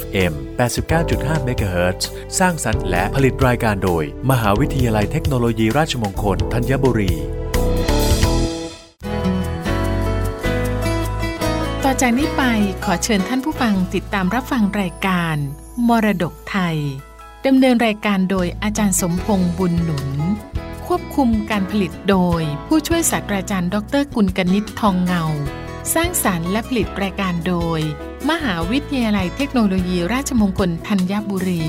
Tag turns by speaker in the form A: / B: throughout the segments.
A: FM 89.5 MHz สร้างสรรค์และผลิตรายการโดย มหาวิทยาลัยเทคโนโลยีราชมงคลธัญบุรี
B: ต่อจากนี้ไปขอเชิญท่านผู้ฟังติดตามรับฟังรายการ มรดกไทยดำเนินรายการโดยอาจารย์สมพงษ์บุญหนุน ควบคุมการผลิตโดย ผู้ช่วยศาสตราจารย์ ดรกุลกนิษฐ์ทองเงา สร้างสารรค์และผลิตรายการโดย มหาวิทยาลัยเทคโนโลยีราชมงคลธัญบุรี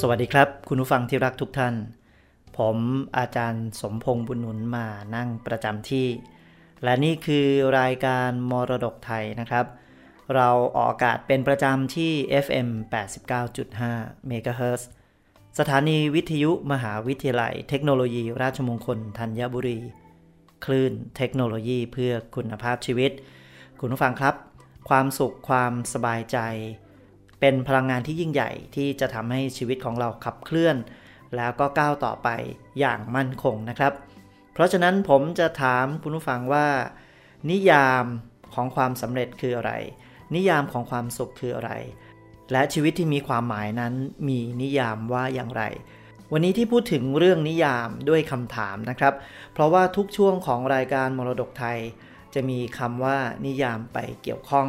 C: สวัสดีครับ คุณผู้ฟังที่รักทุกท่าน ผมอาจารย์สมพงษ์บุญหนุนมานั่งประจำที่ และนี่คือรายการมรดกไทยนะครับ เราออกอากาศเป็นประจำที่ FM 89.5 MHz สถานีวิทยุมหาวิทยาลัยเทคโนโลยีราชมงคลธัญบุรี คลื่นเทคโนโลยีเพื่อคุณภาพชีวิต คุณผู้ฟังครับ ความสุขความสบายใจ เป็นพลังงานที่ยิ่งใหญ่ที่จะทำให้ชีวิตของเราขับเคลื่อน แล้วก็ก้าวต่อไปอย่างมั่นคงนะครับ เพราะฉะนั้นผมจะถามคุณผู้ฟังว่า นิยามของความสำเร็จคืออะไร นิยามของความสุขคืออะไร และชีวิตที่มีความหมายนั้นมีนิยามว่าอย่างไร วันนี้ที่พูดถึงเรื่องนิยามด้วยคำถามนะครับ เพราะว่าทุกช่วงของรายการมรดกไทย จะมีคำว่านิยามไปเกี่ยวข้อง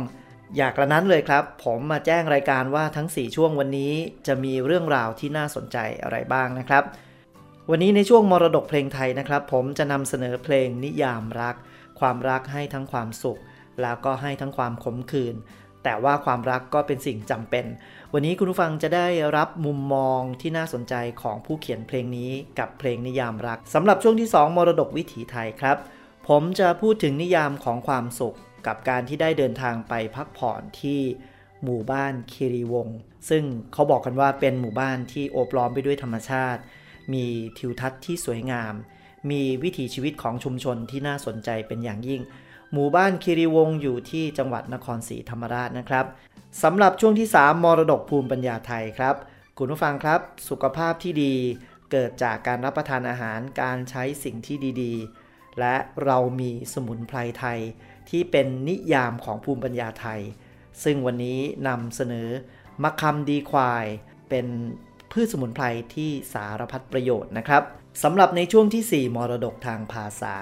C: อยากกระนั้นเลยครับ ผมมาแจ้งรายการว่าทั้ง 4 ช่วงวันนี้ จะมีเรื่องราวที่น่าสนใจอะไรบ้างนะครับ วันนี้ในช่วงมรดกเพลงไทยนะครับ ผมจะนำเสนอเพลงนิยามรัก ความรักให้ทั้งความสุข แล้วก็ให้ทั้งความขมขื่นแต่ว่าความรักก็เป็นสิ่งจำเป็น วันนี้คุณผู้ฟังจะได้รับมุมมองที่น่าสนใจของผู้เขียนเพลงนี้กับเพลงนิยามรักสำหรับช่วงที่ 2 มรดกวิถีไทยครับ ผมจะพูดถึงนิยามของความสุข กับการที่ได้เดินทางไปพักผ่อนที่หมู่บ้านคีรีวงศ์ซึ่งเขาบอกกันว่าเป็นหมู่บ้านที่โอบล้อมไปด้วยธรรมชาติ มีทิวทัศน์ที่สวยงาม มีวิถีชีวิตของชุมชนที่น่าสนใจเป็นอย่างยิ่ง หมู่บ้านคีรีวงศ์อยู่ที่จังหวัดนครศรีธรรมราชนะครับสำหรับช่วงที่ 3 มรดกภูมิปัญญาไทยครับ คุณผู้ฟังครับ สุขภาพที่ดีเกิดจากการรับประทานอาหารการใช้สิ่งที่ดีๆ และเรามีสมุนไพรไทยที่เป็นนิยามของภูมิปัญญาไทย ซึ่งวันนี้นำเสนอมะคำดีควายเป็น พืชสมุนไพรที่สารพัดประโยชน์นะครับสำหรับในช่วงที่ 4 มรดกทางภาษา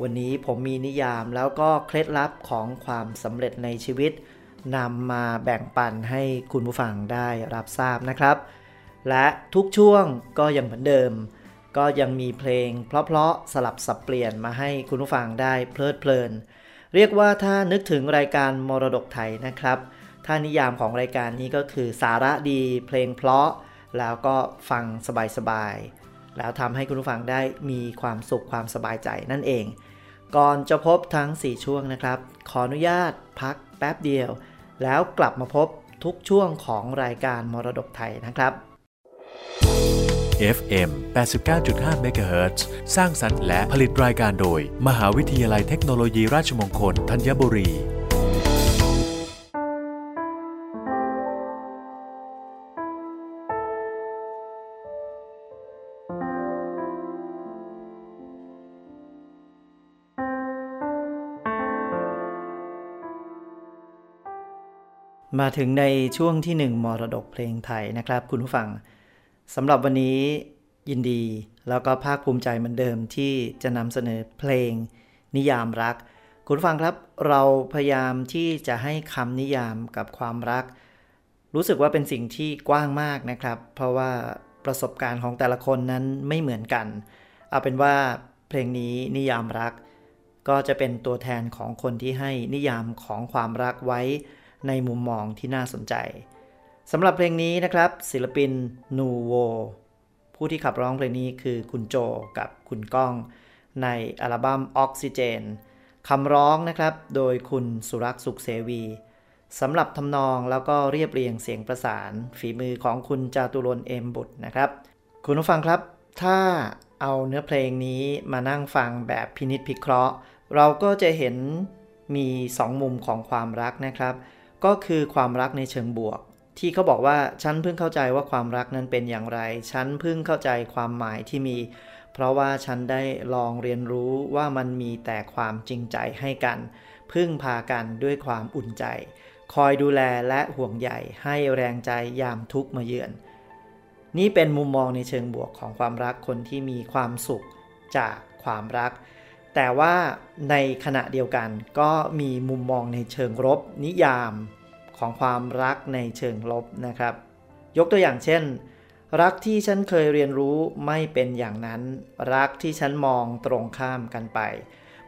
C: วันนี้ผมมีนิยามแล้วก็เคล็ดลับของความสำเร็จในชีวิตนำมาแบ่งปันให้คุณผู้ฟังได้รับทราบนะครับ และทุกช่วงก็ยังเหมือนเดิม ก็ยังมีเพลง เพราะๆสลับสับเปลี่ยนมาให้คุณผู้ฟังได้เพลิดเพลิน เรียกว่าถ้านึกถึงรายการมรดกไทยนะครับ ถ้านิยามของรายการนี้ก็คือสาระดีเพลงเพราะ แล้วก็ฟังสบายๆ แล้วทำให้คุณผู้ฟังได้มีความสุขความสบายใจนั่นเอง ก่อนจะพบทั้ง 4 ช่วงนะครับ ขออนุญาตพักแป๊บเดียว แล้วกลับมาพบทุกช่วงของรายการมรดกไทยนะครับ
A: FM 89.5 MHz สร้างสรรค์และผลิตรายการโดย มหาวิทยาลัยเทคโนโลยีราชมงคลธัญบุรี
C: มาถึงในช่วงที่ 1 มรดกเพลงไทยนะครับ คุณผู้ฟังสำหรับวันนี้ยินดี แล้วก็ภาคภูมิใจเหมือนเดิมที่จะนำเสนอเพลง นิยามรัก คุณผู้ฟังครับ เราพยายามที่จะให้คำนิยามกับความรัก รู้สึกว่าเป็นสิ่งที่กว้างมากนะครับ เพราะว่าประสบการณ์ของแต่ละคนนั้นไม่เหมือนกัน เอาเป็นว่าเพลงนี้นิยามรัก ก็จะเป็นตัวแทนของคนที่ให้นิยามของความรักไว้ ในมุมมองที่น่าสนใจสำหรับเพลงนี้นะครับ ศิลปินนูโวผู้ที่ขับร้องเพลงนี้คือคุณโจกับคุณก้อง ในอัลบั้มออกซิเจนคำร้องนะครับ โดยคุณสุรักษ์สุขเสวีสำหรับทำนองแล้วก็เรียบเรียงเสียงประสาน ฝีมือของคุณจาตุรนเอมบุตรนะครับ คุณผู้ฟังครับ ถ้าเอาเนื้อเพลงนี้มานั่งฟังแบบพินิษพิเคราะห์ เราก็จะเห็นมีสองมุมของความรักนะครับ ก็คือความรักในเชิงบวก ที่เขาบอกว่าฉันเพิ่งเข้าใจว่าความรักนั้นเป็นอย่างไร ฉันเพิ่งเข้าใจความหมายที่มี เพราะว่าฉันได้ลองเรียนรู้ว่ามันมีแต่ความจริงใจให้กัน พึ่งพากันด้วยความอุ่นใจ คอยดูแลและห่วงใยให้แรงใจยามทุกข์มาเยือน นี่เป็นมุมมองในเชิงบวกของความรักคนที่มีความสุขจากความรัก แต่ว่าในขณะเดียวกันก็มีมุมมองในเชิงลบนิยามของความรักในเชิงลบนะครับ ยกตัวอย่างเช่น รักที่ฉันเคยเรียนรู้ไม่เป็นอย่างนั้น รักที่ฉันมองตรงข้ามกันไป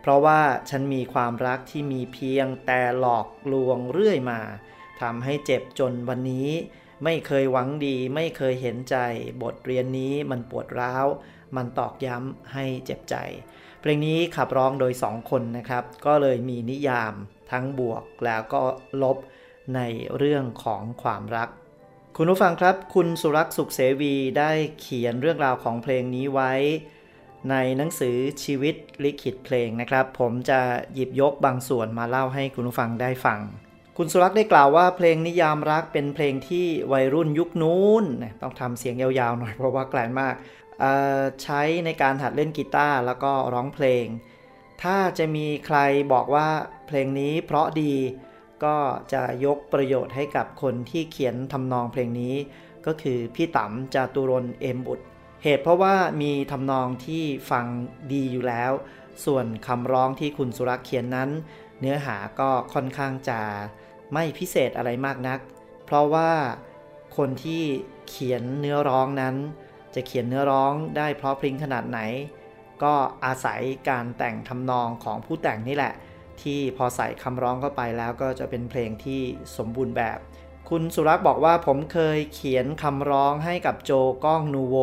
C: เพราะว่าฉันมีความรักที่มีเพียงแต่หลอกลวงเรื่อยมาทำให้เจ็บจนวันนี้ ไม่เคยหวังดี ไม่เคยเห็นใจ บทเรียนนี้มันปวดร้าว มันตอกย้ำให้เจ็บใจ เพลงนี้ขับร้องโดยสองคนนะครับ ก็เลยมีนิยามทั้งบวกแล้วก็ลบในเรื่องของความรัก คุณผู้ฟังครับ คุณสุรักษ์สุขเสวีได้เขียนเรื่องราวของเพลงนี้ไว้ ในหนังสือชีวิตลิขิตเพลงนะครับ ผมจะหยิบยกบางส่วนมาเล่าให้คุณผู้ฟังได้ฟัง คุณสุรักษ์ได้กล่าวว่าเพลงนิยามรักเป็นเพลงที่วัยรุ่นยุคนู้น ต้องทำเสียงยาวๆหน่อยเพราะว่าแกลนมาก ใช้ในการหัดเล่นกีตาร์แล้วก็ร้องเพลง ถ้าจะมีใครบอกว่าเพลงนี้เพราะดีก็จะยกประโยชน์ให้กับคนที่เขียนทำนองเพลงนี้ ก็คือพี่ต๋ำจาตุรนเอมบุตร เหตุเพราะว่ามีทำนองที่ฟังดีอยู่แล้ว ส่วนคำร้องที่คุณสุรักษ์เขียนนั้น เนื้อหาก็ค่อนข้างจะไม่พิเศษอะไรมากนัก เพราะว่าคนที่เขียนเนื้อร้องนั้น จะเขียนเนื้อร้องได้เพราะพริ้งขนาดไหน ก็อาศัยการแต่งทำนองของผู้แต่งนี่แหละ ที่พอใส่คำร้องเข้าไปแล้วก็จะเป็นเพลงที่สมบูรณ์แบบ คุณสุรักษ์บอกว่าผมเคยเขียนคำร้องให้กับโจก้องนูโว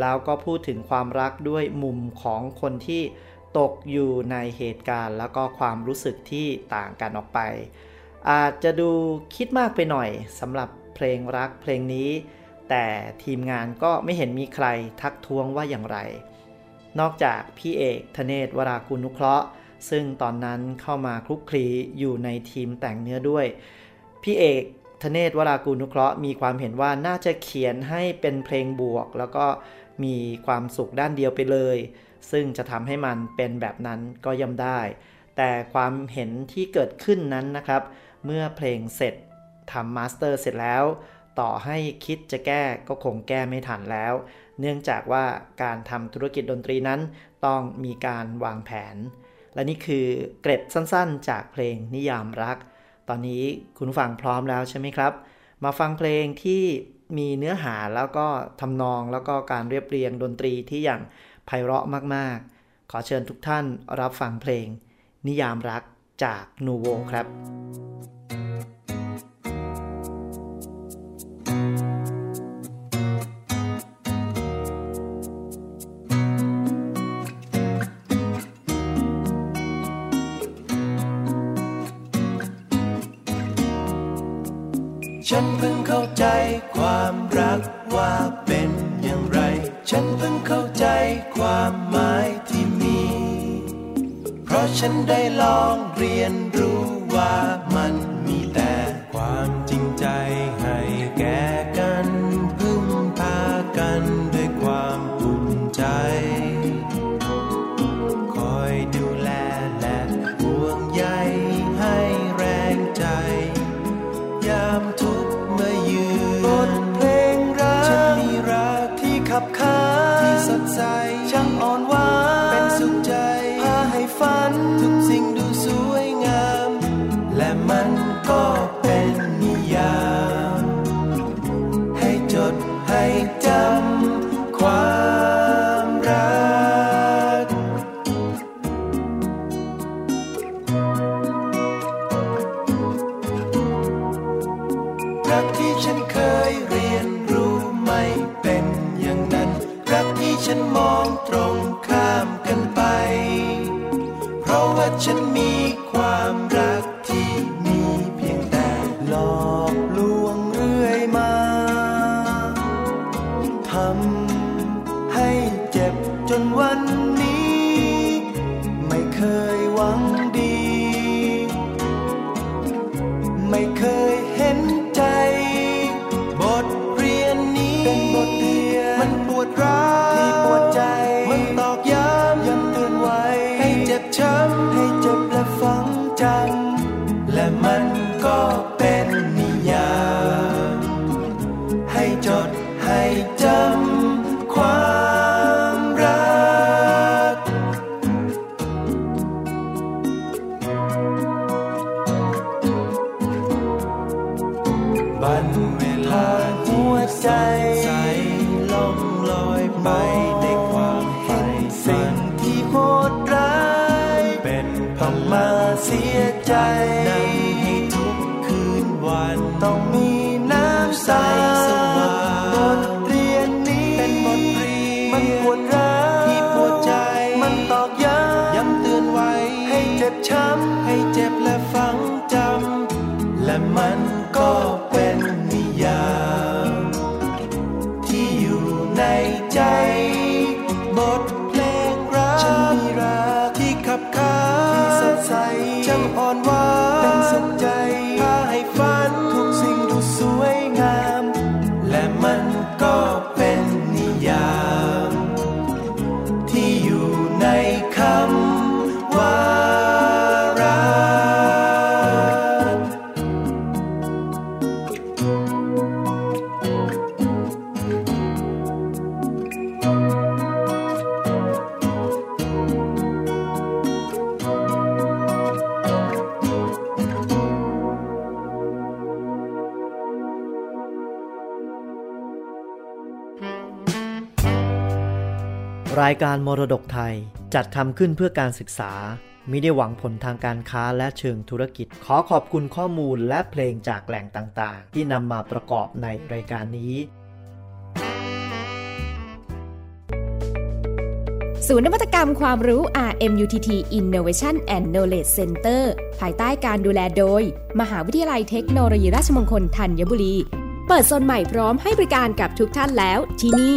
C: แล้วก็พูดถึงความรักด้วยมุมของคนที่ตกอยู่ในเหตุการณ์ แล้วก็ความรู้สึกที่ต่างกันออกไป อาจจะดูคิดมากไปหน่อยสำหรับเพลงรักเพลงนี้ แต่ทีมงานก็ไม่เห็นมีใครทักท้วงว่าอย่างไร นอกจากพี่เอกธเนศวรากุลนุเคราะห์ ซึ่งตอนนั้นเข้ามาคลุกคลีอยู่ในทีมแต่งเนื้อด้วย พี่เอกธเนศวรากุลนุเคราะห์มีความเห็นว่าน่าจะเขียนให้เป็นเพลงบวก แล้วก็มีความสุขด้านเดียวไปเลย ซึ่งจะทำให้มันเป็นแบบนั้นก็ย่ำได้ แต่ความเห็นที่เกิดขึ้นนั้นนะครับ เมื่อเพลงเสร็จทำมาสเตอร์เสร็จแล้ว ต่อให้คิดจะแก้ก็คงแก้ไม่ทันแล้ว เนื่องจากว่าการทำธุรกิจดนตรีนั้นต้องมีการวางแผน และนี่คือเกร็ดสั้นๆ จากเพลงนิยามรัก ตอนนี้คุณฟังพร้อมแล้วใช่ไหมครับ มาฟังเพลงที่มีเนื้อหาแล้วก็ทำนองแล้วก็การเรียบเรียงดนตรีที่อย่างไพเราะมากๆ ขอเชิญทุกท่านรับฟังเพลง นิยามรักจากนูโวครับ
D: ว่าเป็นอย่างไร ฉันเพิ่งเข้าใจความหมายที่มี เพราะฉันได้ลองเรียนรู้ว่า ฉันมองตรงข้ามกันไป เพราะว่าฉันมีความรักที่มีเพียงแต่หลอกลวงเรื่อยมาทำให้เจ็บจนวันนี้ ไม่เคยหวังดี ไม่เคย ช่างอ่อนหวายการมรดก
C: ไทย จัดทำขึ้นเพื่อการศึกษามิได้หวังผลทางการค้าและเชิงธุรกิจ ขอขอบคุณข้อมูลและเพลงจากแหล่งต่างๆ ที่นำมาประกอบในรายการนี้
E: ศูนย์นวัตกรรมความรู้ RMUTT Innovation and Knowledge Center ภายใต้การดูแลโดย มหาวิทยาลัยเทคโนโลยีราชมงคลธัญบุรี เปิดโซนใหม่พร้อมให้บริการกับทุกท่านแล้วที่นี่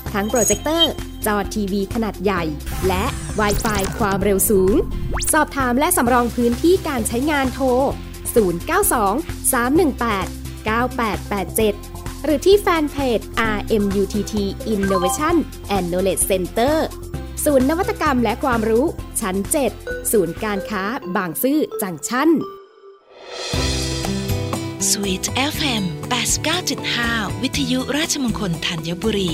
E: ทั้งโปรเจคเตอร์ จอทีวีขนาดใหญ่ และ w i ไฟความเร็วสูง สอบถามและสำรองพื้นที่การใช้งานโทร 092 318 9887 หรือที่แฟนเพจ RMUTT Innovation and Knowledge Center ศูนย์นวัตกรรมและความรู้ ชั้น 7 ศูนย์การค้าบางซื่อจังชั้น
F: Sweet FM 89.5 วิทยุราชมงคลธัญบุรี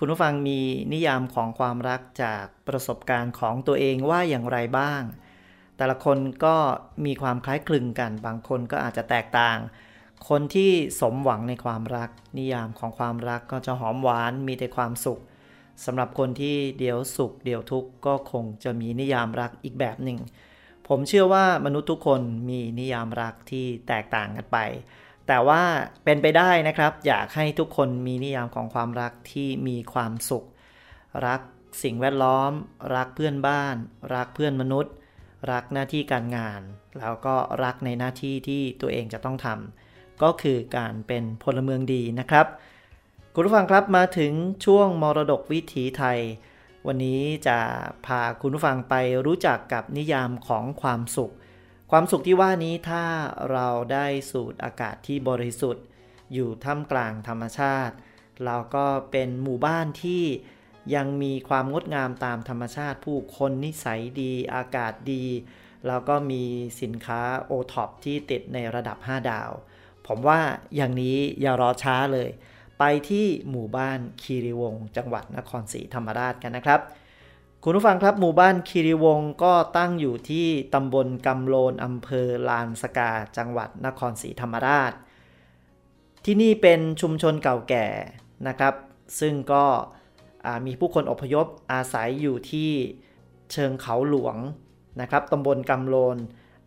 C: คุณผู้ฟังมีนิยามของความรักจากประสบการณ์ของตัวเองว่าอย่างไรบ้าง แต่ละคนก็มีความคล้ายคลึงกัน บางคนก็อาจจะแตกต่าง คนที่สมหวังในความรัก นิยามของความรักก็จะหอมหวานมีแต่ความสุขสำหรับคนที่เดี๋ยวสุขเดี๋ยวทุกข์ก็คงจะมีนิยามรักอีกแบบหนึ่ง ผมเชื่อว่ามนุษย์ทุกคนมีนิยามรักที่แตกต่างกันไป แต่ว่าเป็นไปได้นะครับ อยากให้ทุกคนมีนิยามของความรักที่มีความสุข รักสิ่งแวดล้อม รักเพื่อนบ้าน รักเพื่อนมนุษย์ รักหน้าที่การงาน แล้วก็รักในหน้าที่ที่ตัวเองจะต้องทำก็คือการเป็นพลเมืองดีนะครับ คุณผู้ฟังครับมาถึงช่วงมรดกวิถีไทย วันนี้จะพาคุณผู้ฟังไปรู้จักกับนิยามของความสุข ความสุขที่ว่านี้ถ้าเราได้สูดอากาศที่บริสุทธิ์ อยู่ท่ามกลางธรรมชาติ เราก็เป็นหมู่บ้านที่ยังมีความงดงามตามธรรมชาติ ผู้คนนิสัยดีอากาศดี แล้วก็มีสินค้าโอท็อปที่ติดในระดับ 5 ดาว ผมว่าอย่างนี้อย่ารอช้าเลย ไปที่หมู่บ้านคีรีวงจังหวัดนครศรีธรรมราชกันนะครับ คุณผู้ฟังครับหมู่บ้านคีรีวงก็ตั้งอยู่ที่ตำบลกำโลนอำเภอลานสกาจังหวัดนครศรีธรรมราช ที่นี่เป็นชุมชนเก่าแก่นะครับ ซึ่งก็มีผู้คนอพยพอาศัยอยู่ที่เชิงเขาหลวงนะครับตำบลกำโลน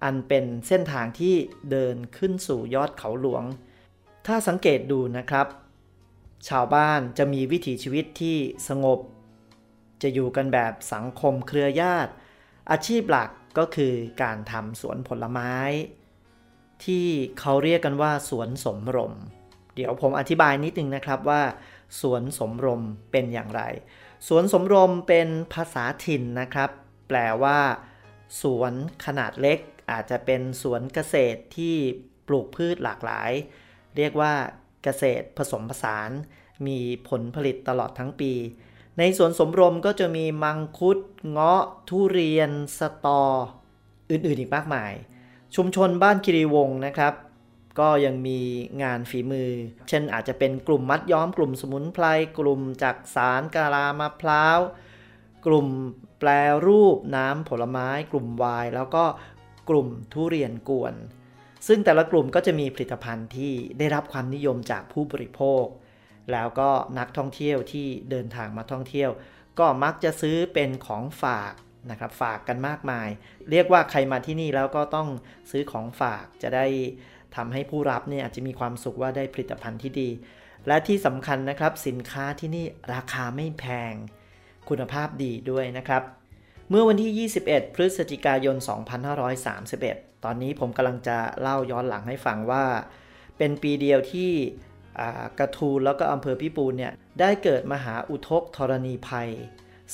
C: อันเป็นเส้นทางที่เดินขึ้นสู่ยอดเขาหลวง ถ้าสังเกตดูนะครับ ชาวบ้านจะมีวิถีชีวิตที่สงบ จะอยู่กันแบบสังคมเครือญาติ อาชีพหลักก็คือการทำสวนผลไม้ ที่เขาเรียกกันว่าสวนสมรม เดี๋ยวผมอธิบายนิดนึงนะครับว่าสวนสมรมเป็นอย่างไร สวนสมรมเป็นภาษาถิ่นนะครับ แปลว่า สวนขนาดเล็ก อาจจะเป็นสวนเกษตรที่ปลูกพืชหลากหลาย เรียกว่าเกษตรผสมผสาน มีผลผลิตตลอดทั้งปี ในสวนสมรมก็จะมีมังคุด เงาะ ทุเรียน สตอ อื่นๆอีกมากมาย ชุมชนบ้านคิริวงศ์นะครับ ก็ยังมีงานฝีมือ เช่นอาจจะเป็นกลุ่มมัดย้อม กลุ่มสมุนไพร กลุ่มจากสารกาลามะพร้าว กลุ่มแปลรูปน้ำผลไม้ กลุ่มวาย แล้วก็กลุ่มทุเรียนกวน ซึ่งแต่ละกลุ่มก็จะมีผลิตภัณฑ์ที่ได้รับความนิยมจากผู้บริโภค แล้วก็นักท่องเที่ยวที่เดินทางมาท่องเที่ยว ก็มักจะซื้อเป็นของฝากนะครับฝากกันมากมาย เรียกว่าใครมาที่นี่แล้วก็ต้องซื้อของฝากจะได้ทำให้ผู้รับเนี่ยอาจจะมีความสุขว่าได้ผลิตภัณฑ์ที่ดี และที่สำคัญนะครับสินค้าที่นี่ราคาไม่แพง คุณภาพดีด้วยนะครับ เมื่อวันที่ 21 พฤศจิกายน 2531 ตอนนี้ผมกำลังจะเล่าย้อนหลังให้ฟังว่า เป็นปีเดียวที่ กระทูลแล้วก็อำเภอพิปูนเนี่ยได้เกิดมหาอุทกธรณีภัย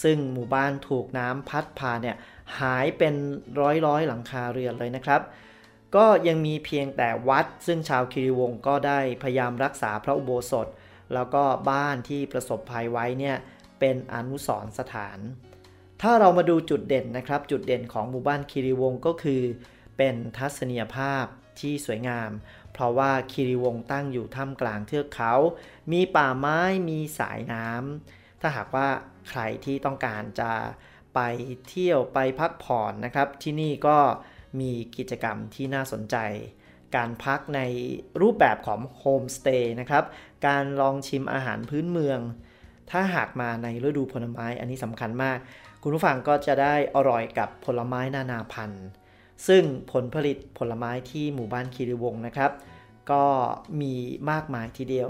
C: ซึ่งหมู่บ้านถูกน้ำพัดพาเนี่ยหายเป็นร้อยร้อยหลังคาเรือนเลยนะครับ ก็ยังมีเพียงแต่วัด ซึ่งชาวคิริวงศ์ก็ได้พยายามรักษาพระอุโบสถ แล้วก็บ้านที่ประสบภัยไว้เนี่ยเป็นอนุสรสถาน ถ้าเรามาดูจุดเด่นนะครับ จุดเด่นของหมู่บ้านคิริวงศ์ก็คือ เป็นทัศนียภาพที่สวยงาม เพราะว่าคิริวงตั้งอยู่ท่ามกลางเทือกเขา มีป่าไม้มีสายน้ำถ้าหากว่าใครที่ต้องการจะไปเที่ยวไปพักผ่อนนะครับ ที่นี่ก็มีกิจกรรมที่น่าสนใจ การพักในรูปแบบของโฮมสเตย์นะครับ การลองชิมอาหารพื้นเมือง ถ้าหากมาในฤดูผลไม้อันนี้สำคัญมาก คุณผู้ฟังก็จะได้อร่อยกับผลไม้นานาพันธุ์ ซึ่งผลผลิตผลไม้ที่หมู่บ้านคีรีวงนะครับ ก็มีมากมายทีเดียว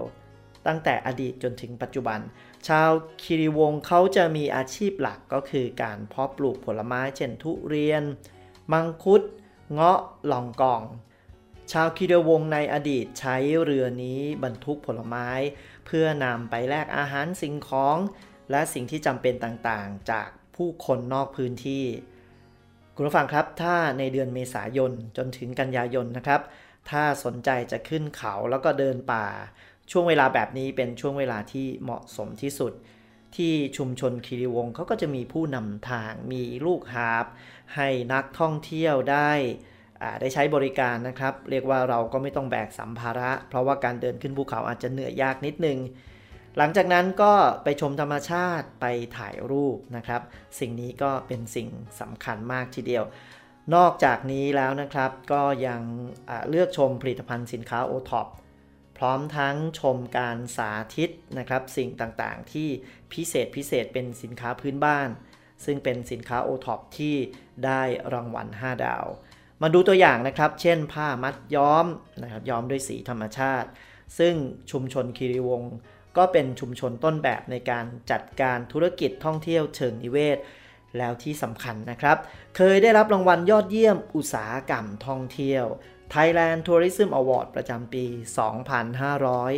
C: ตั้งแต่อดีตจนถึงปัจจุบัน ชาวคีรีวงเขาจะมีอาชีพหลักก็คือการเพาะปลูกผลไม้เช่นทุเรียน มังคุด เงาะหลองกอง ชาวคีเดวงในอดีตใช้เรือนี้บรรทุกผลไม้ เพื่อนำไปแลกอาหารสิ่งของ และสิ่งที่จำเป็นต่างๆ จากผู้คนนอกพื้นที่ คุณผู้ฟังครับ ถ้าในเดือนเมษายนจนถึงกันยายนนะครับ ถ้าสนใจจะขึ้นเขาแล้วก็เดินป่า ช่วงเวลาแบบนี้เป็นช่วงเวลาที่เหมาะสมที่สุด ที่ชุมชนคีรีวงเขาก็จะมีผู้นำทาง มีลูกหาบ ให้นักท่องเที่ยวได้ได้ใช้บริการนะครับ เรียกว่าเราก็ไม่ต้องแบกสัมภาระ เพราะว่าการเดินขึ้นภูเขาอาจจะเหนื่อยยากนิดนึง หลังจากนั้นก็ไปชมธรรมชาติไปถ่ายรูปนะครับ สิ่งนี้ก็เป็นสิ่งสำคัญมากทีเดียว นอกจากนี้แล้วนะครับก็ยังเลือกชมผลิตภัณฑ์สินค้าโอท็อปพร้อมทั้งชมการสาธิตนะครับ สิ่งต่างๆ ที่พิเศษพิเศษเป็นสินค้าพื้นบ้าน ซึ่งเป็นสินค้าโอท็อปที่ได้รางวัล 5 ดาว มาดูตัวอย่างนะครับ เช่นผ้ามัดย้อมนะครับย้อมด้วยสีธรรมชาติ ซึ่งชุมชนคีรีวงศ์ ก็เป็นชุมชนต้นแบบในการจัดการธุรกิจท่องเที่ยวเชิงนิเวศ แล้วที่สำคัญนะครับ เคยได้รับรางวัลยอดเยี่ยมอุตสาหกรรมท่องเที่ยว Thailand Tourism Award ประจำปี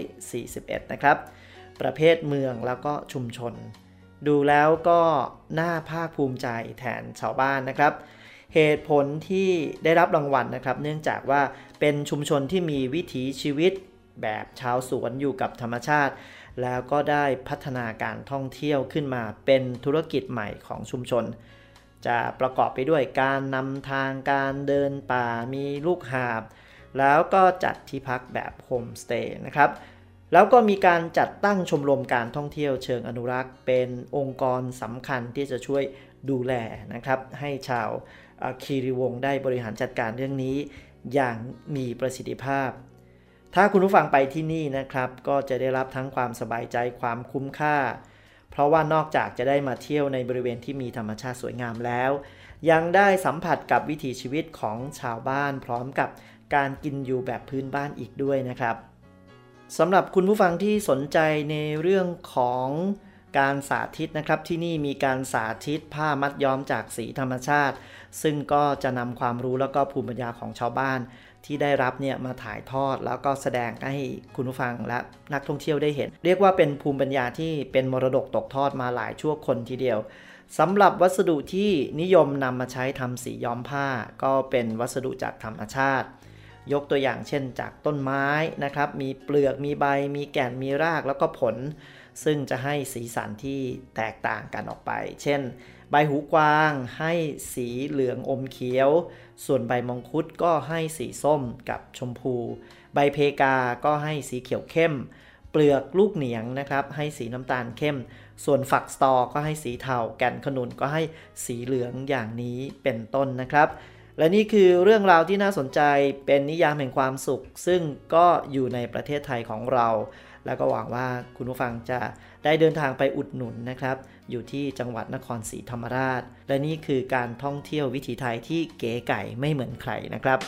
C: 2541 นะครับ ประเภทเมืองแล้วก็ชุมชน ดูแล้วก็น่าภาคภูมิใจแทนชาวบ้านนะครับ เหตุผลที่ได้รับรางวัลนะครับ เนื่องจากว่าเป็นชุมชนที่มีวิถีชีวิตแบบชาวสวนอยู่กับธรรมชาติ แล้วก็ได้พัฒนาการท่องเที่ยวขึ้นมาเป็นธุรกิจใหม่ของชุมชน จะประกอบไปด้วยการนำทางการเดินป่ามีลูกหาบ แล้วก็จัดที่พักแบบโฮมสเตย์นะครับ
G: แล้วก็มีการจัดตั้งชมรมการท่องเที่ยวเชิงอนุรักษ์ เป็นองค์กรสำคัญที่จะช่วยดูแลนะครับให้ชาวคีรีวงได้บริหารจัดการเรื่องนี้อย่างมีประสิทธิภาพ ถ้าคุณผู้ฟังไปที่นี่นะครับ ก็จะได้รับทั้งความสบายใจความคุ้มค่า เพราะว่านอกจากจะได้มาเที่ยวในบริเวณที่มีธรรมชาติสวยงามแล้ว ยังได้สัมผัสกับวิถีชีวิตของชาวบ้านพร้อมกับการกินอยู่แบบพื้นบ้านอีกด้วยนะครับสำหรับคุณผู้ฟังที่สนใจในเรื่องของการสาธิตนะครับที่นี่มีการสาธิตผ้ามัดย้อมจากสีธรรมชาติ ซึ่งก็จะนำความรู้แล้วก็ภูมิปัญญาของชาวบ้าน ที่ได้รับเนี่ยมาถ่ายทอดแล้วก็แสดงให้คุณผู้ฟังและนักท่องเที่ยวได้เห็น เรียกว่าเป็นภูมิปัญญาที่เป็นมรดกตกทอดมาหลายชั่วคนทีเดียวสำหรับวัสดุที่นิยมนำมาใช้ทำสีย้อมผ้า ก็เป็นวัสดุจากธรรมชาติ ยกตัวอย่างเช่นจากต้นไม้นะครับ มีเปลือกมีใบ มีแก่นมีรากแล้วก็ผล ซึ่งจะให้สีสันที่แตกต่างกันออกไป เช่น ใบหูกวางให้สีเหลืองอมเขียว ส่วนใบมงคุดก็ให้สีส้มกับชมพู ใบเพกาก็ให้สีเขียวเข้ม เปลือกลูกเหนียงนะครับ ให้สีน้ำตาลเข้ม ส่วนฝักสตอก็ให้สีเทา แก่นขนุนก็ให้สีเหลืองอย่างนี้เป็นต้นนะครับ และนี่คือเรื่องราวที่น่าสนใจเป็นนิยามแห่งความสุข ซึ่งก็อยู่ในประเทศไทยของเรา แล้วก็หวังว่าคุณผู้ฟังจะได้เดินทางไปอุดหนุนนะครับ อยู่ที่จังหวัดนครศรีธรรมราช และนี่คือการท่องเที่ยววิถีไทยที่เก๋ไก่ไม่เหมือนใครนะครับ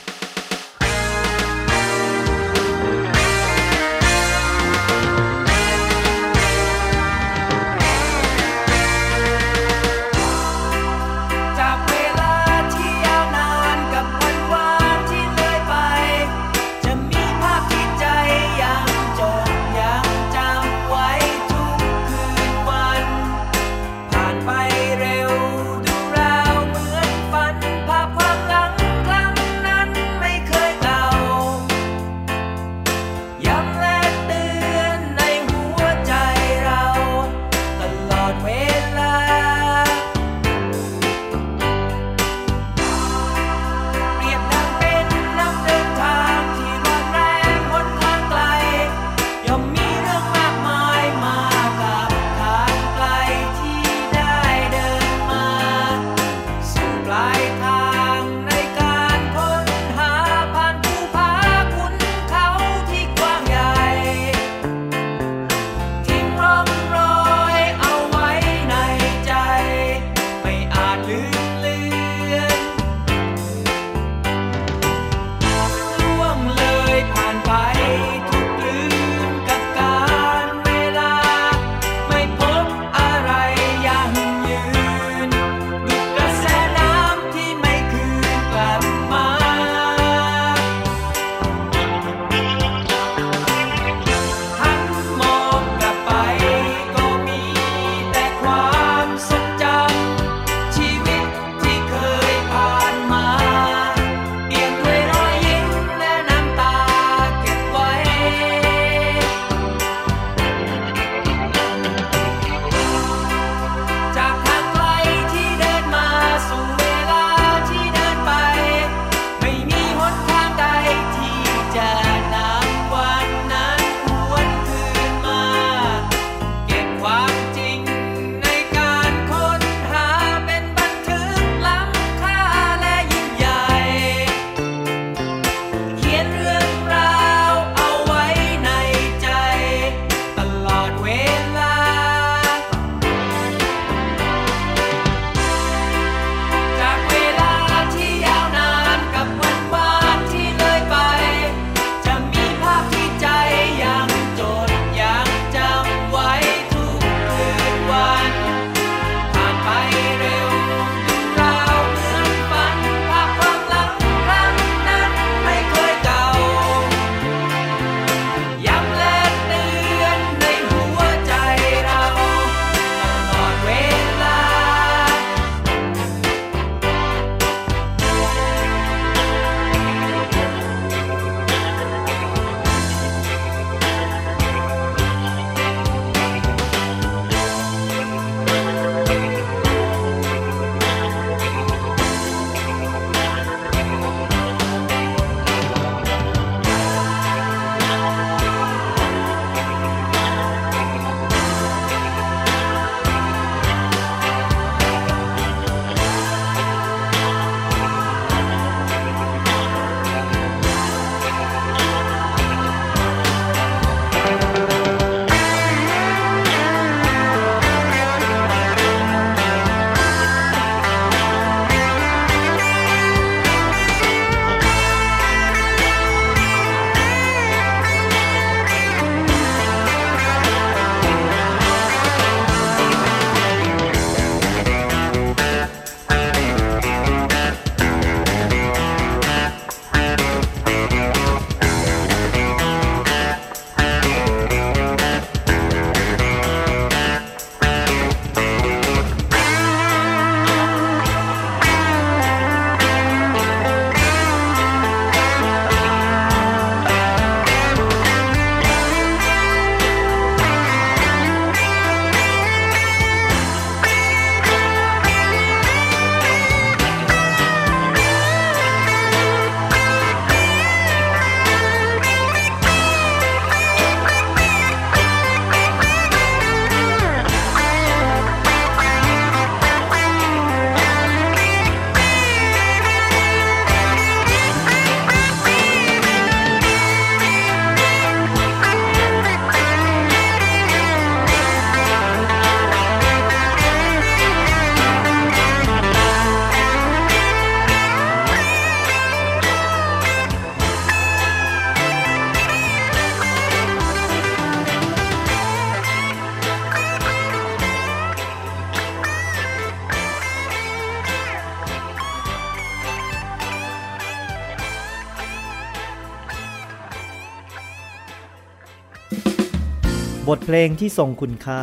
C: ลงที่ทรงคุณค่า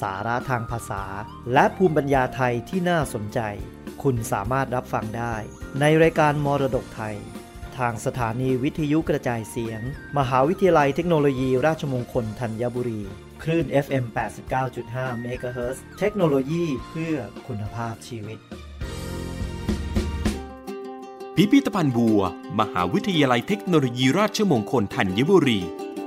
C: สาระทางภาษา และภูมิปัญญาไทยที่น่าสนใจ คุณสามารถรับฟังได้ ในรายการมรดกไทย ทางสถานีวิทยุกระจายเสียง มหาวิทยาลัยเทคโนโลยีราชมงคลธัญบุรี คลื่น FM 89.5 MHz เทคโนโลยีเพื่อคุณภาพชีวิต
H: พิพิธภัณฑ์บัว มหาวิทยาลัยเทคโนโลยีราชมงคลธัญบุรี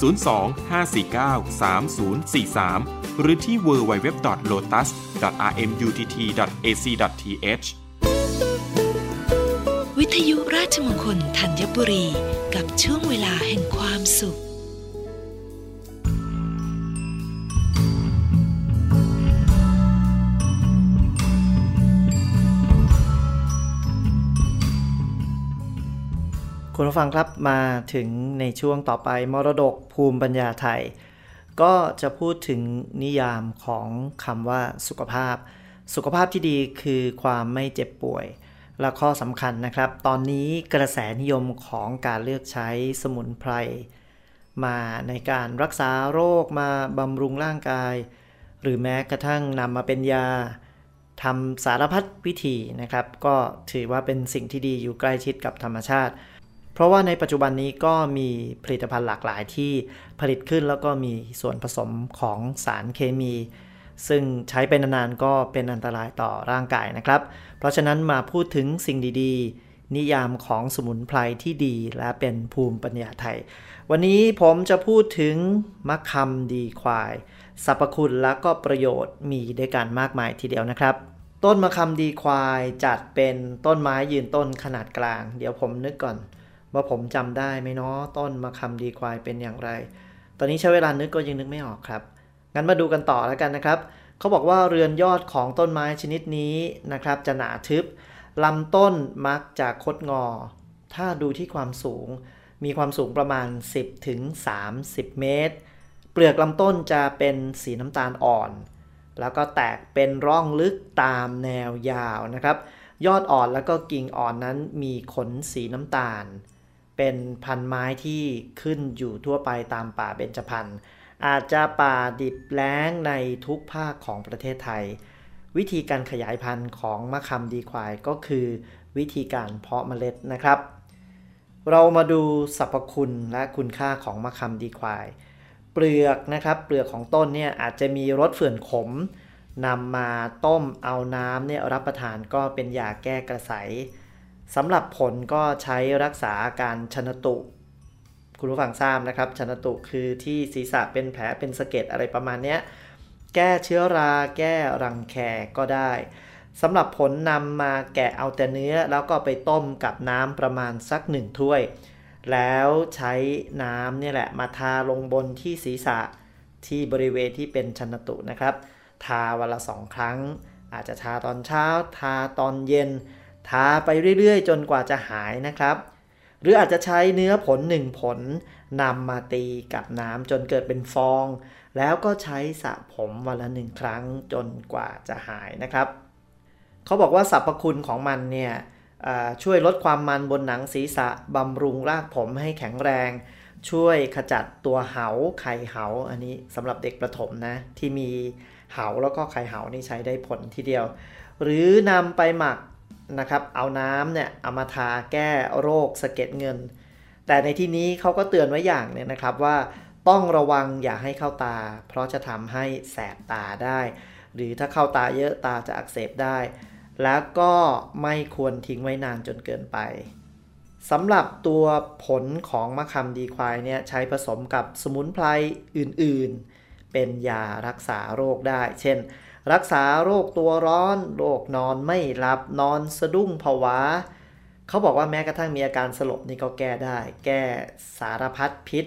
H: 02-549-3043 หรือที่ www.lotus.rmutt.ac.th
F: วิทยุราชมงคลธัญบุรีกับช่วงเวลาแห่งความสุข
C: คุณผู้ฟังครับมาถึงในช่วงต่อไปมรดกภูมิปัญญาไทย ก็จะพูดถึงนิยามของคำว่าสุขภาพ สุขภาพที่ดีคือความไม่เจ็บป่วย และข้อสำคัญนะครับ ตอนนี้กระแสนิยมของการเลือกใช้สมุนไพร มาในการรักษาโรคมาบำรุงร่างกาย หรือแม้กระทั่งนำมาเป็นยาทำสารพัดวิธีนะครับ ก็ถือว่าเป็นสิ่งที่ดีอยู่ใกล้ชิดกับธรรมชาติ ราะว่าในปัจจุบันนี้ก็มีผลิตภัณฑ์หลากหลายที่ผลิตขึ้นแล้วก็มีส่วนผสมของสารเคมี ซึ่งใช้ไปนานๆก็เป็นอันตรายต่อร่างกายนะครับ เพราะฉะนั้นมาพูดถึงสิ่งดีๆ นิยามของสมุนไพรที่ดีและเป็นภูมิปัญญาไทย วันนี้ผมจะพูดถึงมะคำดีควายสรรพคุณและก็ประโยชน์มีด้วยกันมากมายทีเดียวนะครับต้นมะคำดีควายจัดเป็นต้นไม้ยืนต้นขนาดกลาง เดี๋ยวผมนึกก่อน ว่าผมจำได้ไหมเนาะต้นมะคำดีควายเป็นอย่างไร ตอนนี้ใช้เวลานึกก็ยังนึกไม่ออกครับ งั้นมาดูกันต่อแล้วกันนะครับ เขาบอกว่าเรือนยอดของต้นไม้ชนิดนี้นะครับ จะหนาทึบลำต้นมักจะคดงอ ถ้าดูที่ความสูง มีความสูงประมาณ 10ถึง30 เมตร เปลือกลำต้นจะเป็นสีน้ำตาลอ่อน แล้วก็แตกเป็นร่องลึกตามแนวยาวนะครับ ยอดอ่อนแล้วก็กิ่งอ่อนนั้นมีขนสีน้ำตาล เป็นพันไม้ที่ขึ้นอยู่ทั่วไปตามป่าเบญจพรรณอาจจะป่าดิบแล้งในทุกภาคของประเทศไทย วิธีการขยายพันธุ์ของมะคำดีควายก็คือวิธีการเพาะเมล็ดนะครับ เรามาดูสรรพคุณและคุณค่าของมะคำดีควาย เปลือกนะครับ เปลือกของต้นเนี่ยอาจจะมีรสเฝื่อนขมนำมาต้มเอาน้ำเนี่ยรับประทานก็เป็นยาแก้กระสาย สำหรับผลก็ใช้รักษาอาการชนตุ คุณผู้ฟังทราบนะครับ ชนตุคือที่ศีรษะเป็นแผลเป็นสะเก็ดอะไรประมาณเนี้ยแก้เชื้อรา แก้รังแคก็ได้สำหรับผลนำมาแกะเอาแต่เนื้อ แล้วก็ไปต้มกับน้ำประมาณสักหนึ่งถ้วย แล้วใช้น้ำเนี่ยแหละมาทาลงบนที่ศีรษะที่บริเวณที่เป็นชนตุนะครับ ทาวันละสองครั้ง อาจจะทาตอนเช้า ทาตอนเย็น ทาไปเรื่อยๆ จนกว่าจะหายนะครับ หรืออาจจะใช้เนื้อผลหนึ่งผลนำมาตีกับน้ำจนเกิดเป็นฟอง แล้วก็ใช้สระผมวันละหนึ่งครั้งจนกว่าจะหายนะครับ เขาบอกว่าสรรพคุณของมันเนี่ยช่วยลดความมันบนหนังศีรษะบำรุงรากผมให้แข็งแรง ช่วยขจัดตัวเหาไข่เหาอันนี้สำหรับเด็กประถมนะ ที่มีเหาแล้วก็ไข่เหานี่ใช้ได้ผลทีเดียว หรือนำไปหมัก นะครับเอาน้ำเนี่ยเอามาทาแก้โรคสะเก็ดเงิน แต่ในที่นี้เขาก็เตือนไว้อย่างเนี่ยนะครับว่าต้องระวังอย่าให้เข้าตา เพราะจะทำให้แสบตาได้ หรือถ้าเข้าตาเยอะตาจะอักเสบได้ แล้วก็ไม่ควรทิ้งไว้นานจนเกินไปสำหรับตัวผลของมะขามดีควายเนี่ยใช้ผสมกับสมุนไพรอื่นๆ เป็นยารักษาโรคได้ เช่น รักษาโรคตัวร้อน โรคนอนไม่หลับนอนสะดุ้งผวา เขาบอกว่าแม้กระทั่งมีอาการสลบนี่ก็แก้ได้ แก้สารพัดพิษ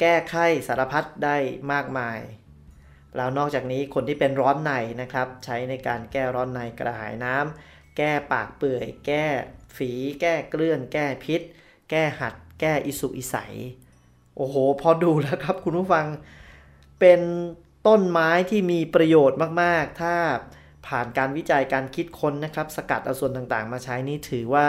C: แก้ไข้สารพัดได้มากมาย แล้วนอกจากนี้คนที่เป็นร้อนในนะครับ ใช้ในการแก้ร้อนในกระหายน้ำแก้ปากเปื่อย แก้ฝี แก้เกลื่อน แก้พิษ แก้หัด แก้อิสุอิสัยโอ้โห พอดูแล้วครับคุณผู้ฟังเป็น ต้นไม้ที่มีประโยชน์มากๆ ถ้าผ่านการวิจัยการคิดค้นนะครับ สกัดเอาส่วนต่างๆ มาใช้นี่ถือว่า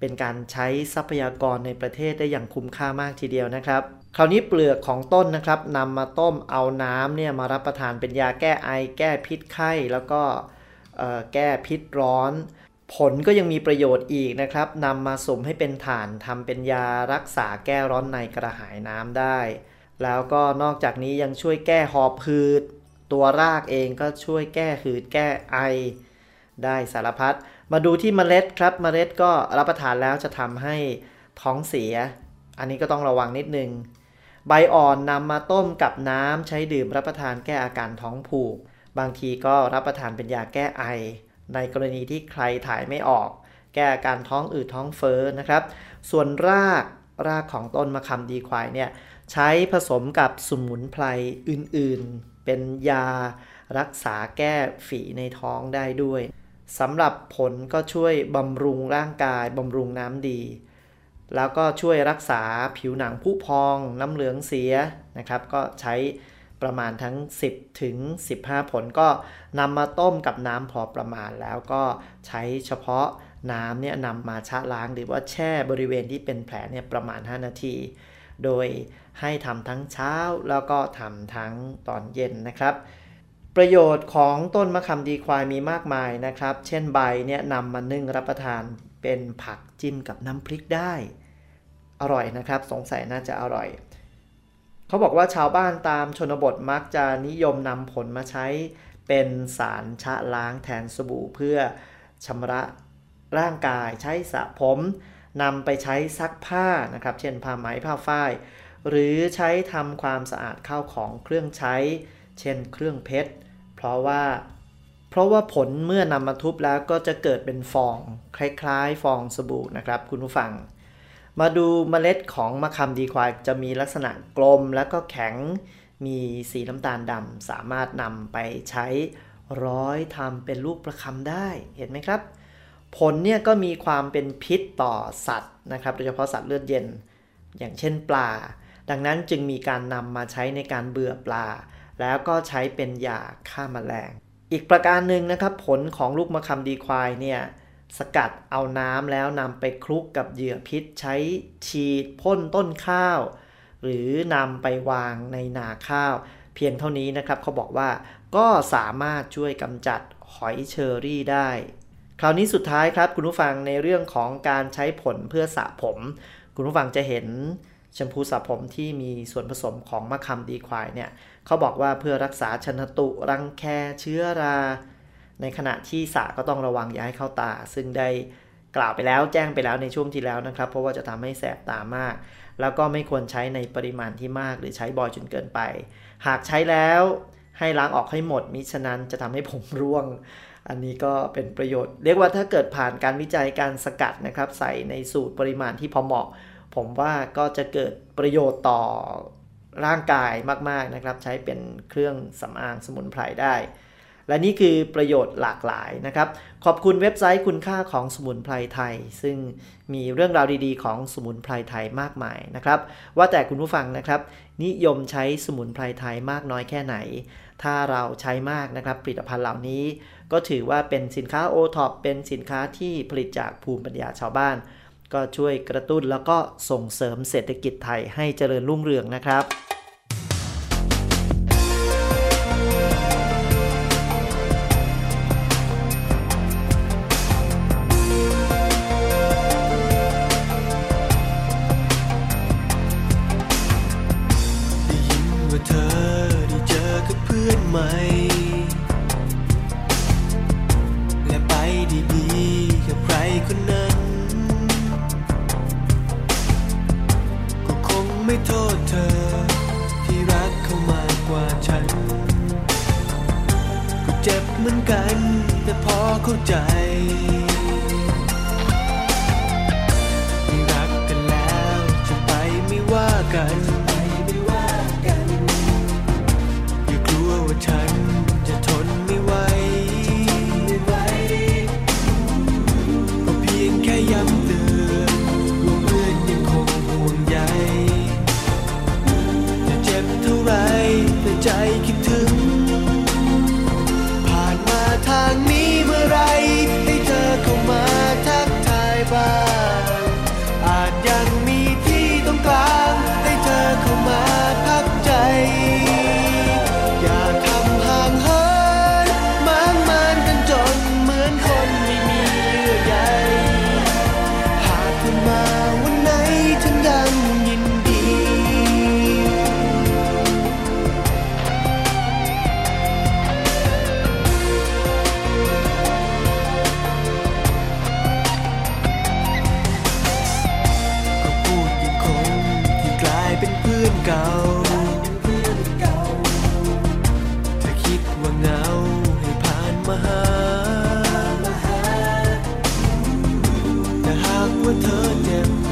C: เป็นการใช้ทรัพยากรในประเทศได้อย่างคุ้มค่ามากทีเดียวนะครับ คราวนี้เปลือกของต้นนะครับนำมาต้มเอาน้ำเนี่ยมารับประทานเป็นยาแก้ไอ แก้พิษไข้ แล้วก็แก้พิษร้อน ผลก็ยังมีประโยชน์อีกนะครับนำมาสมให้เป็นฐานทำเป็นยารักษาแก้ร้อนในกระหายน้ำได้ แล้วก็นอกจากนี้ยังช่วยแก้หอบหืด ตัวรากเองก็ช่วยแก้หืดแก้ไอ ได้สารพัด มาดูที่เมล็ดครับ เมล็ดก็รับประทานแล้วจะทำให้ท้องเสีย อันนี้ก็ต้องระวังนิดนึง ใบอ่อนนำมาต้มกับน้ำใช้ดื่มรับประทานแก้อาการท้องผูก บางทีก็รับประทานเป็นยาแก้ไอ ในกรณีที่ใครถ่ายไม่ออก แก้อาการท้องอืดท้องเฟ้อนะครับ ส่วนรากรากของต้นมะขามดีควายเนี่ย ใช้ผสมกับสมุนไพรอื่นๆ เป็นยารักษาแก้ฝีในท้องได้ด้วยสำหรับผลก็ช่วยบำรุงร่างกายบำรุงน้ำดี แล้วก็ช่วยรักษาผิวหนังผุพอง น้ำเหลืองเสียนะครับ ก็ใช้ประมาณทั้ง 10 ถึง 15 ผลก็นำมาต้มกับน้ำพอประมาณแล้วก็ใช้เฉพาะน้ำเนี่ยนำมาชะล้างหรือว่าแช่บริเวณที่เป็นแผลเนี่ยประมาณ 5 นาที โดยให้ทำทั้งเช้าแล้วก็ทำทั้งตอนเย็นนะครับ ประโยชน์ของต้นมะขามดีควายมีมากมายนะครับ เช่นใบเนี่ยนำมานึ่งรับประทานเป็นผักจิ้มกับน้ำพริกได้ อร่อยนะครับ สงสัยน่าจะอร่อย เขาบอกว่าชาวบ้านตามชนบทมักจะนิยมนำผลมาใช้เป็นสารชะล้างแทนสบู่เพื่อชำระร่างกายใช้สระผม นำไปใช้ซักผ้านะครับ เช่นผ้าไหมผ้าฝ้าย หรือใช้ทำความสะอาดข้าวของเครื่องใช้ เช่นเครื่องเพชร เพราะว่า เพราะว่าผลเมื่อนำมาทุบแล้วก็จะเกิดเป็นฟอง คล้ายๆ ฟองสบู่นะครับ คุณผู้ฟัง มาดูเมล็ดของมะขามดีควายจะมีลักษณะกลมแล้วก็แข็ง มีสีน้ำตาลดำสามารถนำไปใช้ร้อยทำเป็นลูกประคำได้ เห็นไหมครับ ผลเนี่ยก็มีความเป็นพิษต่อสัตว์นะครับโดยเฉพาะสัตว์เลือดเย็น อย่างเช่นปลา ดังนั้นจึงมีการนำมาใช้ในการเบื่อปลา แล้วก็ใช้เป็นยาฆ่ามาแมลง อีกประการหนึ่งนะครับผลของลูกมะขามดีควายเนี่ยสกัดเอาน้ำแล้วนำไปคลุกกับเหยื่อพิษใช้ฉีดพ่นต้นข้าว หรือนำไปวางในนาข้าว เพียงเท่านี้นะครับเขาบอกว่าก็สามารถช่วยกำจัดหอยเชอรี่ได้ ราวนี้สุดท้ายครับคุณผู้ฟังในเรื่องของการใช้ผลเพื่อสระผม คุณผู้ฟังจะเห็นแชมพูสระผมที่มีส่วนผสมของมะขามดีควายเนี่ยเขาบอกว่าเพื่อรักษาชนตุรังแคเชื้อรา ในขณะที่สระก็ต้องระวังอย่าให้เข้าตา ซึ่งได้กล่าวไปแล้วแจ้งไปแล้วในช่วงที่แล้วนะครับ เพราะว่าจะทำให้แสบตามาก แล้วก็ไม่ควรใช้ในปริมาณที่มากหรือใช้บ่อยจนเกินไป หากใช้แล้วให้ล้างออกให้หมดมิฉะนั้นจะทำให้ผมร่วง อันนี้ก็เป็นประโยชน์ เรียกว่าถ้าเกิดผ่านการวิจัยการสกัดนะครับ ใส่ในสูตรปริมาณที่พอเหมาะ ผมว่าก็จะเกิดประโยชน์ต่อร่างกายมาก ๆนะครับ ใช้เป็นเครื่องสำอางสมุนไพรได้ และนี่คือประโยชน์หลากหลายนะครับ ขอบคุณเว็บไซต์คุณค่าของสมุนไพรไทย ซึ่งมีเรื่องราวดีๆ ของสมุนไพรไทยมากมายนะครับ ว่าแต่คุณผู้ฟังนะครับ นิยมใช้สมุนไพรไทยมากน้อยแค่ไหน ถ้าเราใช้มากนะครับผลิตภัณฑ์เหล่านี้ ก็ถือว่าเป็นสินค้าโอท็อปเป็นสินค้าที่ผลิตจากภูมิปัญญาชาวบ้าน ก็ช่วยกระตุ้นแล้วก็ส่งเสริมเศรษฐกิจไทยให้เจริญรุ่งเรืองนะครับ
D: พื่อนใหม่และไปดีๆกับใครคนนั้น ก็คงไม่โทษเธอ ที่รักเขามากกว่าฉัน ก็เจ็บเหมือนกัน แต่พอเข้าใจที่รักกันแล้วจะไปไม่ว่ากัน หา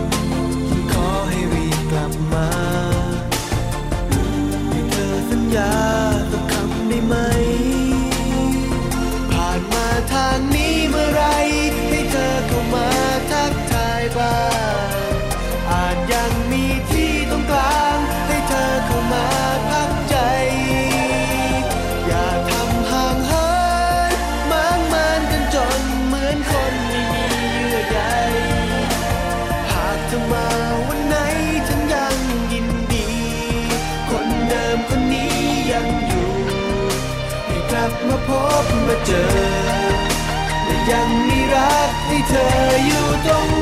D: ยังมีรักให้เธออยู่ตรง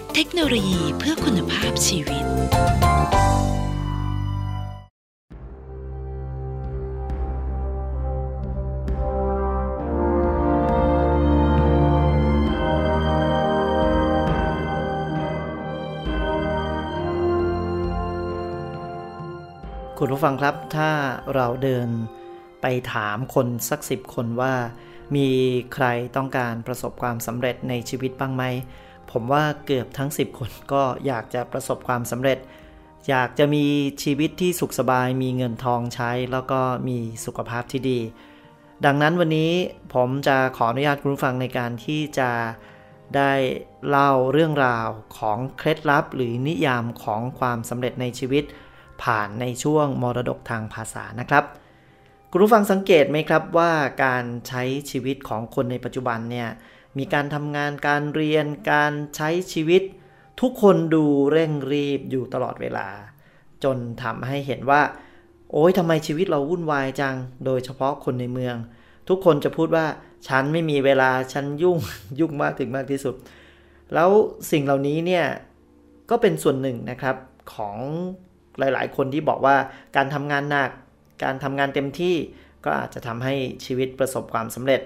F: เทคโนโลยีเพื่อคุณภาพชีวิต
C: คุณผู้ฟังครับ ถ้าเราเดินไปถามคนสักสิบคนว่า มีใครต้องการประสบความสำเร็จในชีวิตบ้างไหม ผมว่าเกือบทั้ง 10 คนก็อยากจะประสบความสำเร็จ อยากจะมีชีวิตที่สุขสบาย มีเงินทองใช้ แล้วก็มีสุขภาพที่ดี ดังนั้นวันนี้ผมจะขออนุญาตคุณผู้ฟังในการที่จะได้เล่าเรื่องราวของเคล็ดลับ หรือนิยามของความสำเร็จในชีวิต ผ่านในช่วงมรดกทางภาษานะครับคุณผู้ฟังสังเกตไหมครับว่าการใช้ชีวิตของคนในปัจจุบันเนี่ย มีการทำงานการเรียนการใช้ชีวิต ทุกคนดูเร่งรีบอยู่ตลอดเวลา จนทำให้เห็นว่า โอ้ยทำไมชีวิตเราวุ่นวายจัง โดยเฉพาะคนในเมือง ทุกคนจะพูดว่าฉันไม่มีเวลาฉันยุ่งยุ่งมากถึงมากที่สุด แล้วสิ่งเหล่านี้เนี่ยก็เป็นส่วนหนึ่งนะครับของหลาย ๆ คนที่บอกว่าการทำงานหนัก การทำงานเต็มที่ก็อาจจะทำให้ชีวิตประสบความสำเร็จ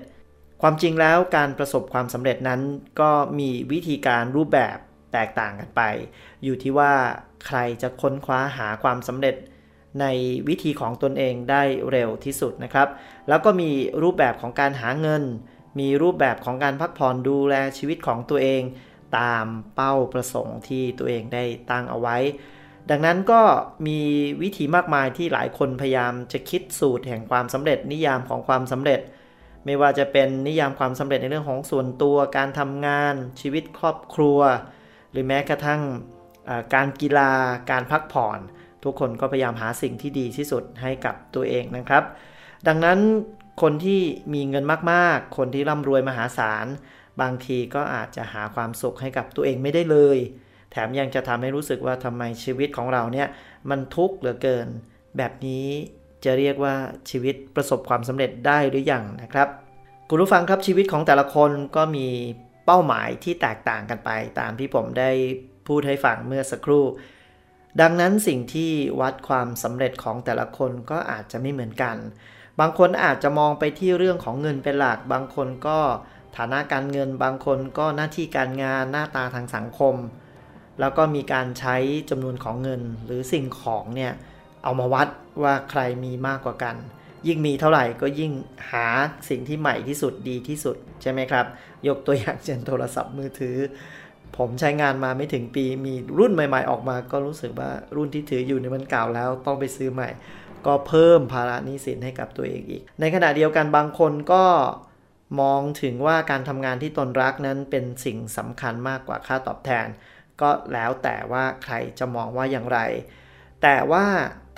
C: ความจริงแล้วการประสบความสำเร็จนั้นก็มีวิธีการรูปแบบแตกต่างกันไป อยู่ที่ว่าใครจะค้นคว้าหาความสำเร็จในวิธีของตนเองได้เร็วที่สุดนะครับ แล้วก็มีรูปแบบของการหาเงิน มีรูปแบบของการพักผ่อนดูแลชีวิตของตัวเอง ตามเป้าประสงค์ที่ตัวเองได้ตั้งเอาไว้ ดังนั้นก็มีวิธีมากมายที่หลายคนพยายามจะคิดสูตรแห่งความสำเร็จนิยามของความสำเร็จ ไม่ว่าจะเป็นนิยามความสำเร็จในเรื่องของส่วนตัว การทำงาน ชีวิตครอบครัว หรือแม้กระทั่งการกีฬา การพักผ่อน ทุกคนก็พยายามหาสิ่งที่ดีที่สุดให้กับตัวเองนะครับ ดังนั้นคนที่มีเงินมากๆ คนที่ร่ำรวยมหาศาล บางทีก็อาจจะหาความสุขให้กับตัวเองไม่ได้เลย แถมยังจะทำให้รู้สึกว่าทำไมชีวิตของเราเนี่ยมันทุกข์เหลือเกิน แบบนี้ จะเรียกว่าชีวิตประสบความสำเร็จได้หรือยังนะครับคุณผู้ฟังครับชีวิตของแต่ละคนก็มีเป้าหมายที่แตกต่างกันไป ตามที่ผมได้พูดให้ฟังเมื่อสักครู่ ดังนั้นสิ่งที่วัดความสำเร็จของแต่ละคนก็อาจจะไม่เหมือนกัน บางคนอาจจะมองไปที่เรื่องของเงินเป็นหลัก บางคนก็ฐานะการเงิน บางคนก็หน้าที่การงานหน้าตาทางสังคม แล้วก็มีการใช้จำนวนของเงินหรือสิ่งของเนี่ย เอามาวัดว่าใครมีมากกว่ากัน ยิ่งมีเท่าไหร่ก็ยิ่งหาสิ่งที่ใหม่ที่สุดดีที่สุดใช่ไหมครับ ยกตัวอย่างเช่นโทรศัพท์มือถือ ผมใช้งานมาไม่ถึงปีมีรุ่นใหม่ ๆ ออกมา ก็รู้สึกว่ารุ่นที่ถืออยู่ในมันเก่าแล้วต้องไปซื้อใหม่ ก็เพิ่มภาระหนี้สินให้กับตัวเองอีก ในขณะเดียวกันบางคนก็มองถึงว่าการทำงานที่ตนรักนั้นเป็นสิ่งสำคัญมากกว่าค่าตอบแทน ก็แล้วแต่ว่าใครจะมองว่าอย่างไร แต่ว่า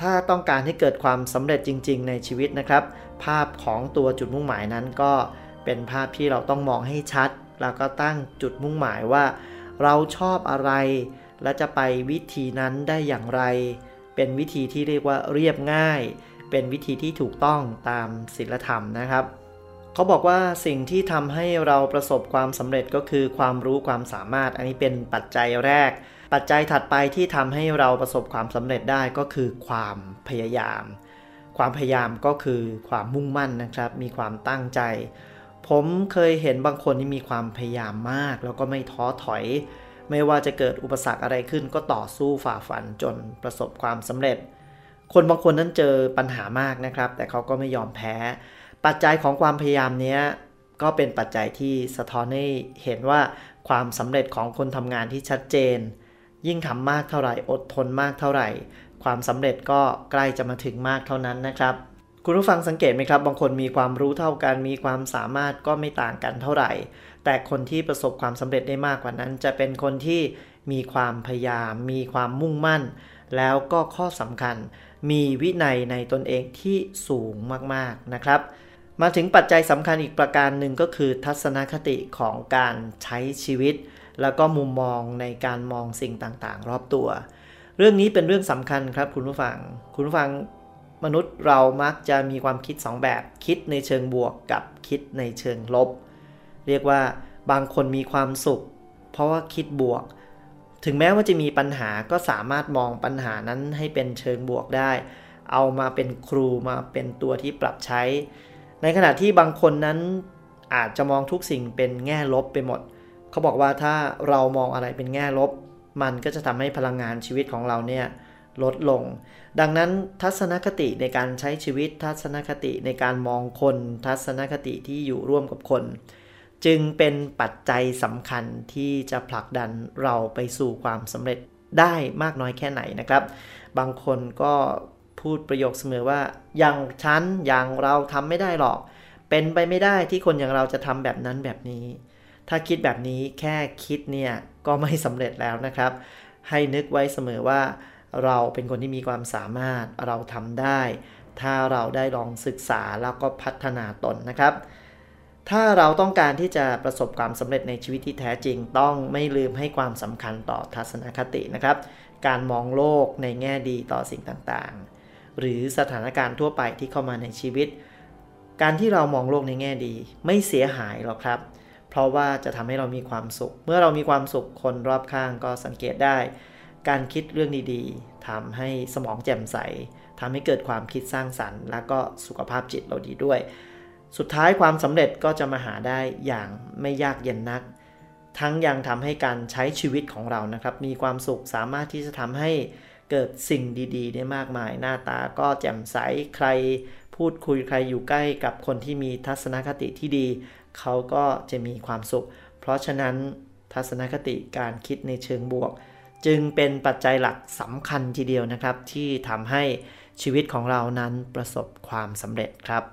C: ถ้าต้องการให้เกิดความสำเร็จจริง ๆ ในชีวิตนะครับ ภาพของตัวจุดมุ่งหมายนั้นก็เป็นภาพที่เราต้องมองให้ชัด แล้วก็ตั้งจุดมุ่งหมายว่า เราชอบอะไร และจะไปวิธีนั้นได้อย่างไร เป็นวิธีที่เรียกว่าเรียบง่าย เป็นวิธีที่ถูกต้องตามศีลธรรมนะครับเขาบอกว่าสิ่งที่ทำให้เราประสบความสำเร็จก็คือความรู้ความสามารถ อันนี้เป็นปัจจัยแรก ปัจจัยถัดไปที่ทำให้เราประสบความสำเร็จได้ก็คือความพยายาม ความพยายามก็คือความมุ่งมั่นนะครับ มีความตั้งใจ ผมเคยเห็นบางคนที่มีความพยายามมาก แล้วก็ไม่ท้อถอย ไม่ว่าจะเกิดอุปสรรคอะไรขึ้น ก็ต่อสู้ฝ่าฟันจนประสบความสำเร็จ คนบางคนนั้นเจอปัญหามากนะครับ แต่เขาก็ไม่ยอมแพ้ ปัจจัยของความพยายามนี้ก็เป็นปัจจัยที่สะท้อนให้เห็นว่าความสำเร็จของคนทำงานที่ชัดเจน ยิ่งทำมากเท่าไหร่ อดทนมากเท่าไหร่ ความสำเร็จก็ใกล้จะมาถึงมากเท่านั้นนะครับ คุณผู้ฟังสังเกตไหมครับ บางคนมีความรู้เท่ากัน มีความสามารถก็ไม่ต่างกันเท่าไหร่ แต่คนที่ประสบความสำเร็จได้มากกว่านั้น จะเป็นคนที่มีความพยายาม มีความมุ่งมั่น แล้วก็ข้อสำคัญ มีวินัยในตนเองที่สูงมากๆนะครับมาถึงปัจจัยสำคัญอีกประการหนึ่งก็คือทัศนคติของการใช้ชีวิต แล้วก็มุมมองในการมองสิ่งต่างๆ รอบตัว เรื่องนี้เป็นเรื่องสำคัญครับคุณผู้ฟัง คุณผู้ฟังมนุษย์เรามักจะมีความคิด 2 แบบ คิดในเชิงบวกกับคิดในเชิงลบ เรียกว่าบางคนมีความสุข เพราะว่าคิดบวก ถึงแม้ว่าจะมีปัญหาก็สามารถมองปัญหานั้นให้เป็นเชิงบวกได้ เอามาเป็นครูมาเป็นตัวที่ปรับใช้ ในขณะที่บางคนนั้นอาจจะมองทุกสิ่งเป็นแง่ลบไปหมด เขาบอกว่าถ้าเรามองอะไรเป็นแง่ลบ มันก็จะทำให้พลังงานชีวิตของเราเนี่ยลดลง ดังนั้นทัศนคติในการใช้ชีวิตทัศนคติในการมองคน ทัศนคติที่อยู่ร่วมกับคน จึงเป็นปัจจัยสำคัญที่จะผลักดันเราไปสู่ความสำเร็จได้มากน้อยแค่ไหนนะครับ บางคนก็พูดประโยคเสมอว่า อย่างฉันอย่างเราทำไม่ได้หรอก เป็นไปไม่ได้ที่คนอย่างเราจะทำแบบนั้นแบบนี้ ถ้าคิดแบบนี้แค่คิดเนี่ยก็ไม่สำเร็จแล้วนะครับ ให้นึกไว้เสมอว่า เราเป็นคนที่มีความสามารถเราทำได้ ถ้าเราได้ลองศึกษาแล้วก็พัฒนาตนนะครับ ถ้าเราต้องการที่จะประสบความสำเร็จในชีวิตที่แท้จริง ต้องไม่ลืมให้ความสำคัญต่อทัศนคตินะครับ การมองโลกในแง่ดีต่อสิ่งต่างๆ หรือสถานการณ์ทั่วไปที่เข้ามาในชีวิต การที่เรามองโลกในแง่ดี ไม่เสียหายหรอกครับ ราะว่าจะทำให้เรามีความสุข เมื่อเรามีความสุขคนรอบข้างก็สังเกตได้ การคิดเรื่องดีๆทำให้สมองแจ่มใสทำให้เกิดความคิดสร้างสรรค์ และก็สุขภาพจิตเราดีด้วย สุดท้ายความสำเร็จก็จะมาหาได้อย่างไม่ยากเย็นนัก ทั้งยังทำให้การใช้ชีวิตของเรานะครับ มีความสุขสามารถที่จะทำให้เกิดสิ่งดีๆ ได้มากมาย หน้าตาก็แจ่มใสใครพูดคุยใครอยู่ใกล้กับคนที่มีทัศนคติที่ดี เขาก็จะมีความสุข เพราะฉะนั้นทัศนคติการคิดในเชิงบวก จึงเป็นปัจจัยหลักสำคัญทีเดียวนะครับ ที่ทำให้ชีวิตของเรานั้นประสบความสำเร็จครับ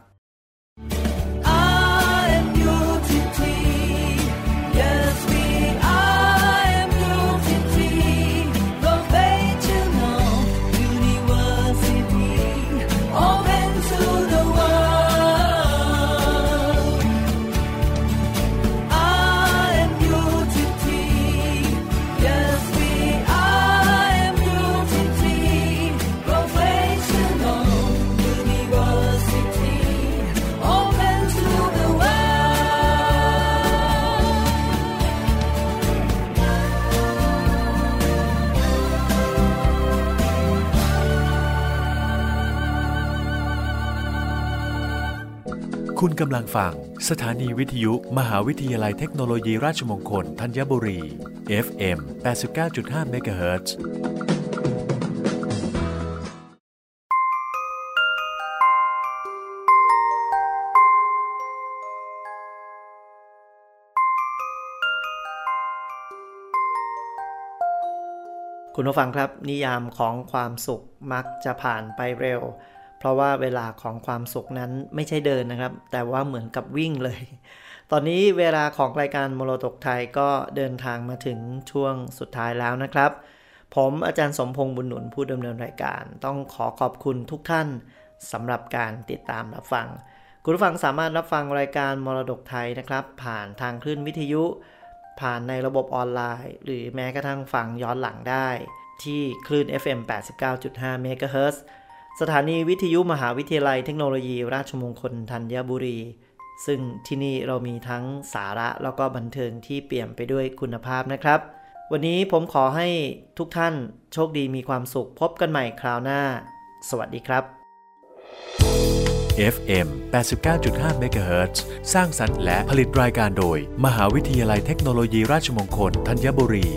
A: คุณกำลังฟัง สถานีวิทยุ มหาวิทยาลัยเทคโนโลยีราชมงคลธัญบุรี FM 89.5 MHz
C: คุณผู้ฟังครับ นิยามของความสุขมักจะผ่านไปเร็ว เพราะว่าเวลาของความสุขนั้นไม่ใช่เดินนะครับ แต่ว่าเหมือนกับวิ่งเลย ตอนนี้เวลาของรายการมรดกไทยก็เดินทางมาถึงช่วงสุดท้ายแล้วนะครับ ผมอาจารย์สมพงษ์บุญหนุนผู้ดำเนินรายการ ต้องขอขอบคุณทุกท่านสำหรับการติดตามรับฟัง คุณผู้ฟังสามารถรับฟังรายการมรดกไทยนะครับ ผ่านทางคลื่นวิทยุ ผ่านในระบบออนไลน์ หรือแม้กระทั่งฟังย้อนหลังได้ ที่คลื่น FM 89.5 MHz สถานีวิทยุมหาวิทยาลัยเทคโนโลยี ราชมงคลธัญบุรี ซึ่งที่นี่เรามีทั้งสาระแล้วก็บันเทิงที่เปี่ยมไปด้วยคุณภาพนะครับ วันนี้ผมขอให้ทุกท่านโชคดีมีความสุขพบกันใหม่คราวหน้า สวัสดีครับ
A: FM 89.5 MHz สร้างสรรค์และผลิตรายการโดย มหาวิทยาลัยเทคโนโลยีราชมงคลธัญบุรี